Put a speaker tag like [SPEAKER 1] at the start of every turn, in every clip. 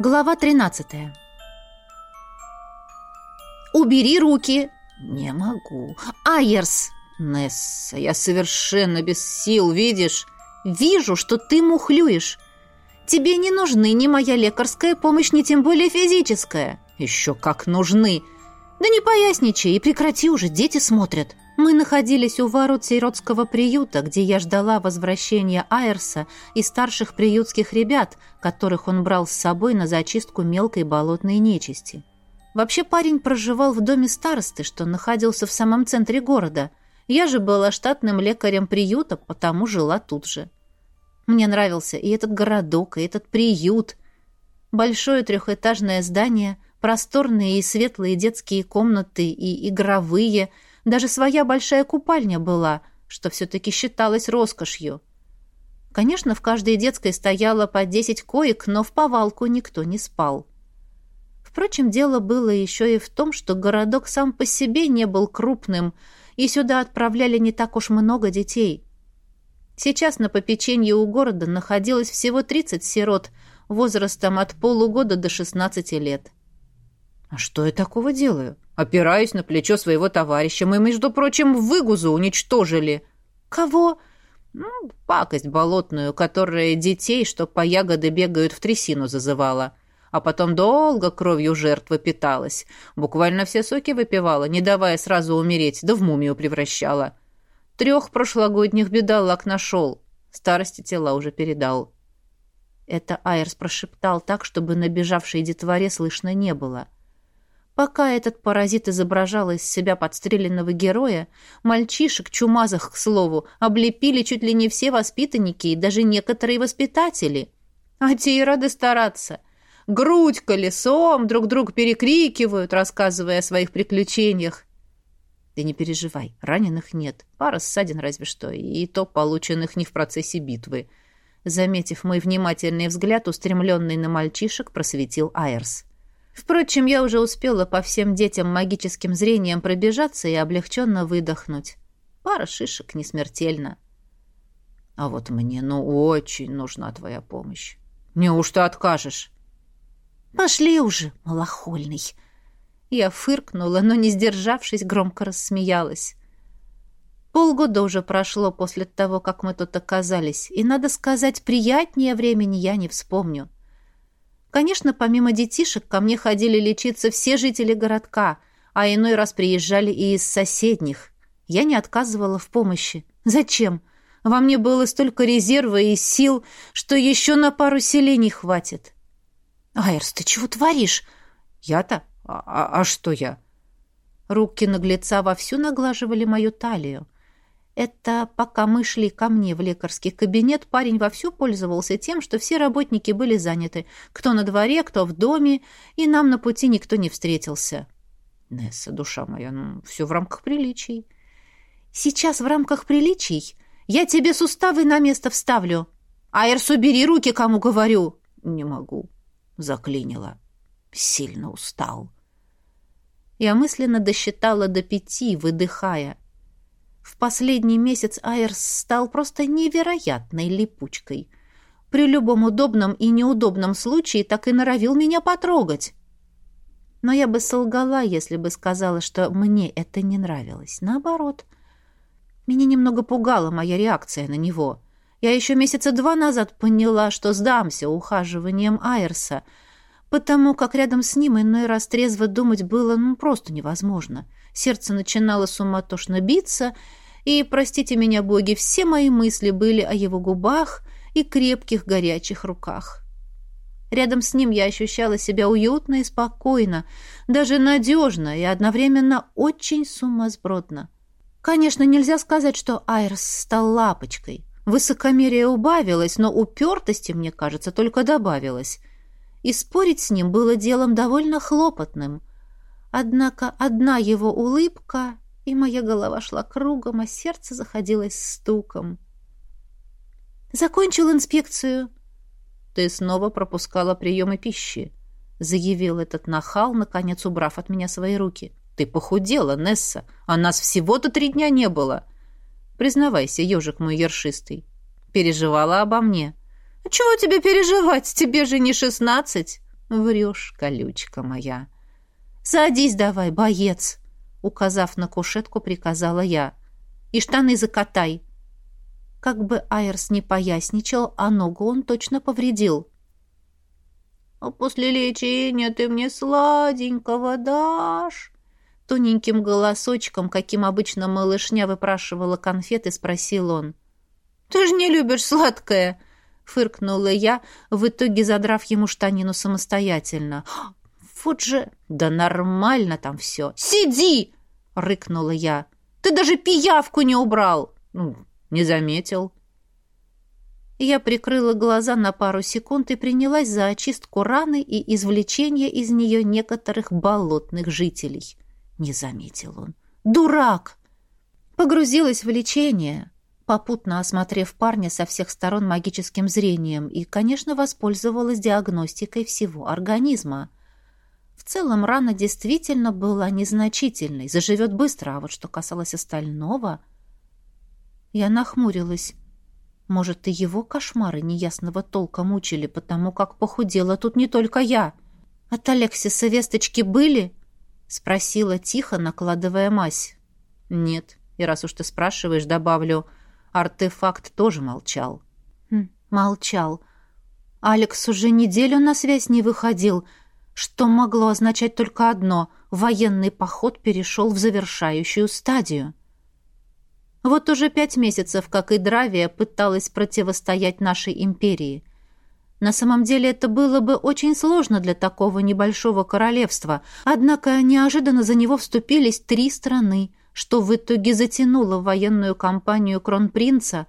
[SPEAKER 1] Глава 13. Убери руки.
[SPEAKER 2] Не могу.
[SPEAKER 1] Айерс.
[SPEAKER 2] Несса, я совершенно без сил, видишь?
[SPEAKER 1] Вижу, что ты мухлюешь. Тебе не нужны ни моя лекарская помощь, ни тем более физическая.
[SPEAKER 2] Еще как нужны.
[SPEAKER 1] Да не поясничай и прекрати уже, дети смотрят. Мы находились у ворот сиротского приюта, где я ждала возвращения Айрса и старших приютских ребят, которых он брал с собой на зачистку мелкой болотной нечисти. Вообще парень проживал в доме старосты, что находился в самом центре города. Я же была штатным лекарем приюта, потому жила тут же. Мне нравился и этот городок, и этот приют. Большое трехэтажное здание, просторные и светлые детские комнаты и игровые – даже своя большая купальня была, что все-таки считалось роскошью. Конечно, в каждой детской стояло по десять коек, но в повалку никто не спал. Впрочем, дело было еще и в том, что городок сам по себе не был крупным, и сюда отправляли не так уж много детей. Сейчас на попечении у города находилось всего 30 сирот возрастом от полугода до 16 лет.
[SPEAKER 2] А что я такого делаю? Опираюсь на плечо своего товарища. Мы, между прочим, выгузу уничтожили.
[SPEAKER 1] Кого?
[SPEAKER 2] Ну, пакость болотную, которая детей, что по ягоды бегают, в трясину зазывала. А потом долго кровью жертвы питалась. Буквально все соки выпивала, не давая сразу умереть, да в мумию превращала. Трех прошлогодних бедолаг нашел. Старости тела уже передал.
[SPEAKER 1] Это Айрс прошептал так, чтобы набежавшей детворе слышно не было. — Пока этот паразит изображал из себя подстреленного героя, мальчишек, чумазах, к слову, облепили чуть ли не все воспитанники и даже некоторые воспитатели. А те и рады стараться. Грудь колесом, друг друга перекрикивают, рассказывая о своих приключениях. Ты не переживай, раненых нет. Пара ссадин разве что, и то полученных не в процессе битвы. Заметив мой внимательный взгляд, устремленный на мальчишек, просветил Айрс. Впрочем, я уже успела по всем детям магическим зрением пробежаться и облегченно выдохнуть. Пара шишек не смертельно.
[SPEAKER 2] А вот мне, ну, очень нужна твоя помощь. Неужто откажешь?
[SPEAKER 1] Пошли уже, малохольный. Я фыркнула, но, не сдержавшись, громко рассмеялась. Полгода уже прошло после того, как мы тут оказались, и, надо сказать, приятнее времени я не вспомню. — Конечно, помимо детишек, ко мне ходили лечиться все жители городка, а иной раз приезжали и из соседних. Я не отказывала в помощи. Зачем? Во мне было столько резерва и сил, что еще на пару селений хватит. «Айрс, ты чего творишь?»
[SPEAKER 2] «Я-то? А, а, а что я?»
[SPEAKER 1] Руки наглеца вовсю наглаживали мою талию. Это пока мы шли ко мне в лекарский кабинет, парень вовсю пользовался тем, что все работники были заняты. Кто на дворе, кто в доме, и нам на пути никто не встретился.
[SPEAKER 2] Несса, душа моя, ну, все в рамках приличий.
[SPEAKER 1] Сейчас в рамках приличий я тебе суставы на место вставлю. Айрс, убери руки, кому говорю.
[SPEAKER 2] Не могу. Заклинила. Сильно устал.
[SPEAKER 1] Я мысленно досчитала до пяти, выдыхая. В последний месяц Айрс стал просто невероятной липучкой. При любом удобном и неудобном случае так и норовил меня потрогать. Но я бы солгала, если бы сказала, что мне это не нравилось. Наоборот. Меня немного пугала моя реакция на него. Я еще месяца два назад поняла, что сдамся ухаживанием Айрса, потому как рядом с ним иной раз трезво думать было ну, просто невозможно. Сердце начинало суматошно биться, и, простите меня, боги, все мои мысли были о его губах и крепких горячих руках. Рядом с ним я ощущала себя уютно и спокойно, даже надежно и одновременно очень сумасбродно. Конечно, нельзя сказать, что Айрс стал лапочкой. Высокомерие убавилось, но упертости, мне кажется, только добавилось. И спорить с ним было делом довольно хлопотным. Однако одна его улыбка и моя голова шла кругом, а сердце заходилось стуком. «Закончил инспекцию».
[SPEAKER 2] «Ты снова пропускала приемы пищи», — заявил этот нахал, наконец убрав от меня свои руки. «Ты похудела, Несса, а нас всего-то три дня не было. Признавайся, ежик мой ершистый, переживала обо мне».
[SPEAKER 1] «Чего тебе переживать? Тебе же не шестнадцать». Врешь, колючка моя. Садись давай, боец, указав на кушетку, приказала я. И штаны закатай. Как бы Айрс не поясничал, а ногу он точно повредил. «А после лечения ты мне сладенького дашь?» Тоненьким голосочком, каким обычно малышня выпрашивала конфеты, спросил он. «Ты же не любишь сладкое!» — фыркнула я, в итоге задрав ему штанину самостоятельно. «Вот же! Да нормально там все! Сиди!» — рыкнула я. «Ты даже пиявку не убрал!» «Ну, не заметил». Я прикрыла глаза на пару секунд и принялась за очистку раны и извлечение из нее некоторых болотных жителей. Не заметил он. «Дурак!» Погрузилась в лечение, попутно осмотрев парня со всех сторон магическим зрением и, конечно, воспользовалась диагностикой всего организма. В целом рана действительно была незначительной, заживет быстро, а вот что касалось остального... Я нахмурилась. Может, и его кошмары неясного толка мучили, потому как похудела тут не только я. От Алексиса весточки были? Спросила тихо, накладывая мазь. Нет. И раз уж ты спрашиваешь, добавлю, артефакт тоже молчал. Хм, молчал. Алекс уже неделю на связь не выходил, что могло означать только одно — военный поход перешел в завершающую стадию. Вот уже пять месяцев, как и Дравия пыталась противостоять нашей империи. На самом деле это было бы очень сложно для такого небольшого королевства, однако неожиданно за него вступились три страны, что в итоге затянуло военную кампанию кронпринца,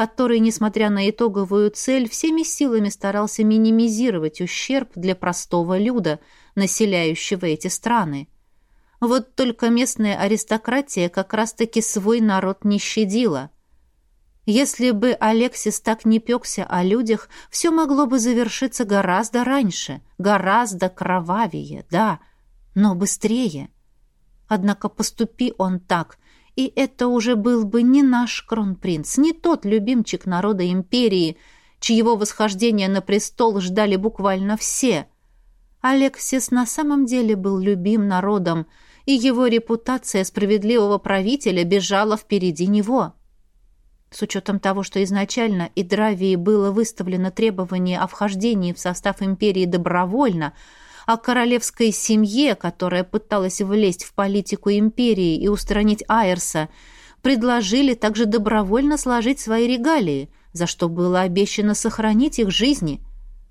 [SPEAKER 1] который, несмотря на итоговую цель, всеми силами старался минимизировать ущерб для простого люда, населяющего эти страны. Вот только местная аристократия как раз-таки свой народ не щадила. Если бы Алексис так не пекся о людях, все могло бы завершиться гораздо раньше, гораздо кровавее, да, но быстрее. Однако поступи он так, и это уже был бы не наш кронпринц, не тот любимчик народа империи, чьего восхождения на престол ждали буквально все. Алексис на самом деле был любим народом, и его репутация справедливого правителя бежала впереди него. С учетом того, что изначально Идравии было выставлено требование о вхождении в состав империи добровольно, а королевской семье, которая пыталась влезть в политику империи и устранить Айрса, предложили также добровольно сложить свои регалии, за что было обещано сохранить их жизни.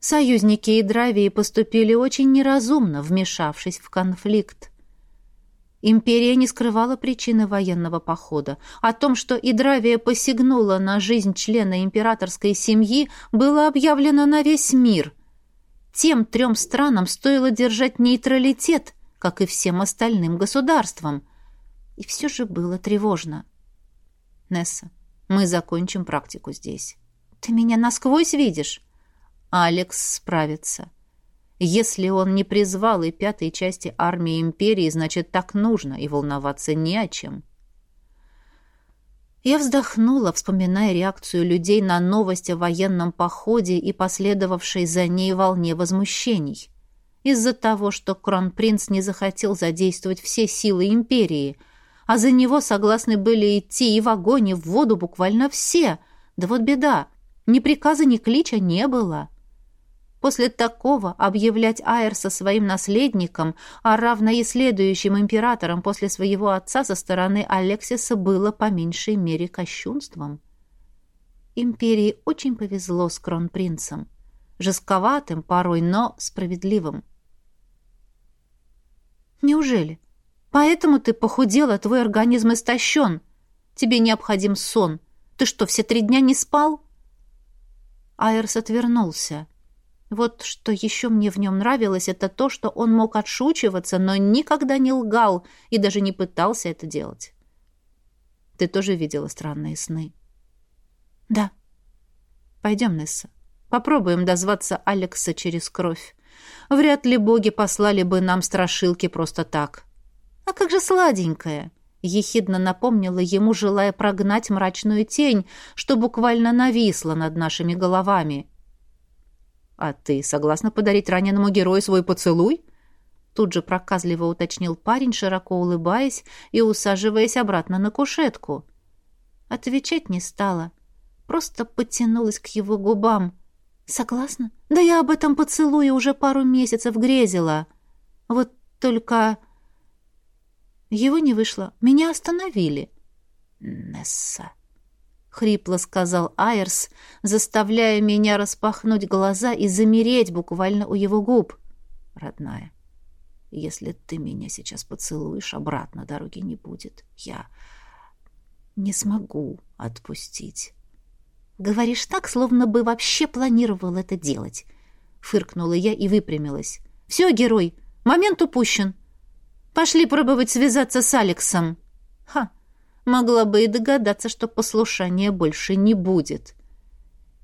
[SPEAKER 1] Союзники Идравии поступили очень неразумно, вмешавшись в конфликт. Империя не скрывала причины военного похода. О том, что Идравия посягнула на жизнь члена императорской семьи, было объявлено на весь мир. Тем трем странам стоило держать нейтралитет, как и всем остальным государствам. И все же было тревожно. «Несса, мы закончим практику здесь». «Ты меня насквозь видишь?» «Алекс справится». Если он не призвал и пятой части армии империи, значит, так нужно, и волноваться не о чем. Я вздохнула, вспоминая реакцию людей на новость о военном походе и последовавшей за ней волне возмущений. Из-за того, что кронпринц не захотел задействовать все силы империи, а за него согласны были идти и в огонь, и в воду буквально все. Да вот беда, ни приказа, ни клича не было. — После такого объявлять Айрса своим наследником, а равно и следующим императором после своего отца со стороны Алексиса было по меньшей мере кощунством. Империи очень повезло с кронпринцем. Жестковатым порой, но справедливым. Неужели? Поэтому ты похудела, твой организм истощен. Тебе необходим сон. Ты что, все три дня не спал? Айрс отвернулся. Вот что еще мне в нем нравилось, это то, что он мог отшучиваться, но никогда не лгал и даже не пытался это делать. Ты тоже видела странные сны? Да. Пойдем, Несса. Попробуем дозваться Алекса через кровь. Вряд ли боги послали бы нам страшилки просто так. А как же сладенькая! Ехидно напомнила ему, желая прогнать мрачную тень, что буквально нависла над нашими головами — А ты согласна подарить раненому герою свой поцелуй? Тут же проказливо уточнил парень, широко улыбаясь и усаживаясь обратно на кушетку. Отвечать не стала. Просто потянулась к его губам. Согласна? Да я об этом поцелуе уже пару месяцев грезила. Вот только... Его не вышло. Меня остановили. Несса хрипло сказал Айрс, заставляя меня распахнуть глаза и замереть буквально у его губ. Родная, если ты меня сейчас поцелуешь, обратно дороги не будет. Я не смогу отпустить. Говоришь так, словно бы вообще планировал это делать. Фыркнула я и выпрямилась. Все, герой, момент упущен. Пошли пробовать связаться с Алексом. Ха, Могла бы и догадаться, что послушания больше не будет.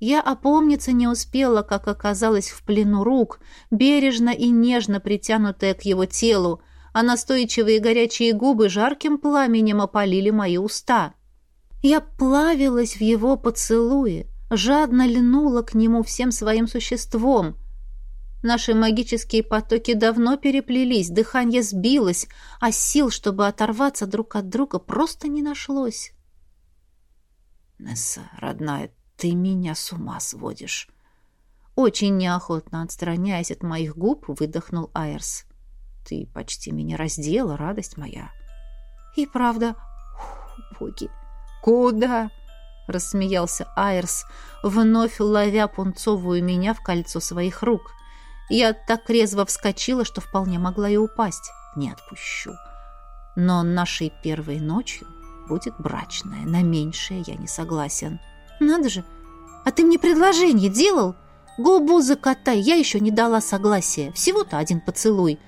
[SPEAKER 1] Я опомниться не успела, как оказалась в плену рук, бережно и нежно притянутая к его телу, а настойчивые горячие губы жарким пламенем опалили мои уста. Я плавилась в его поцелуе, жадно льнула к нему всем своим существом — Наши магические потоки давно переплелись, дыхание сбилось, а сил, чтобы оторваться друг от друга, просто не нашлось. «Несса, родная, ты меня с ума сводишь!» Очень неохотно отстраняясь от моих губ, выдохнул Айрс. «Ты почти меня раздела, радость моя!» «И правда, боги, куда?» — рассмеялся Айрс, вновь ловя пунцовую меня в кольцо своих рук. Я так резво вскочила, что вполне могла и упасть. Не отпущу. Но нашей первой ночью будет брачная. На меньшее я не согласен. Надо же! А ты мне предложение делал? Губу закатай, я еще не дала согласия. Всего-то один поцелуй.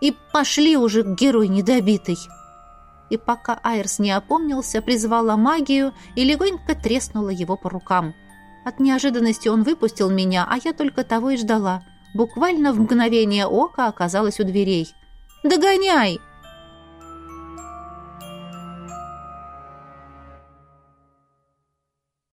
[SPEAKER 1] И пошли уже герой недобитый. И пока Айрс не опомнился, призвала магию и легонько треснула его по рукам. От неожиданности он выпустил меня, а я только того и ждала — буквально в мгновение ока оказалась у дверей. «Догоняй!»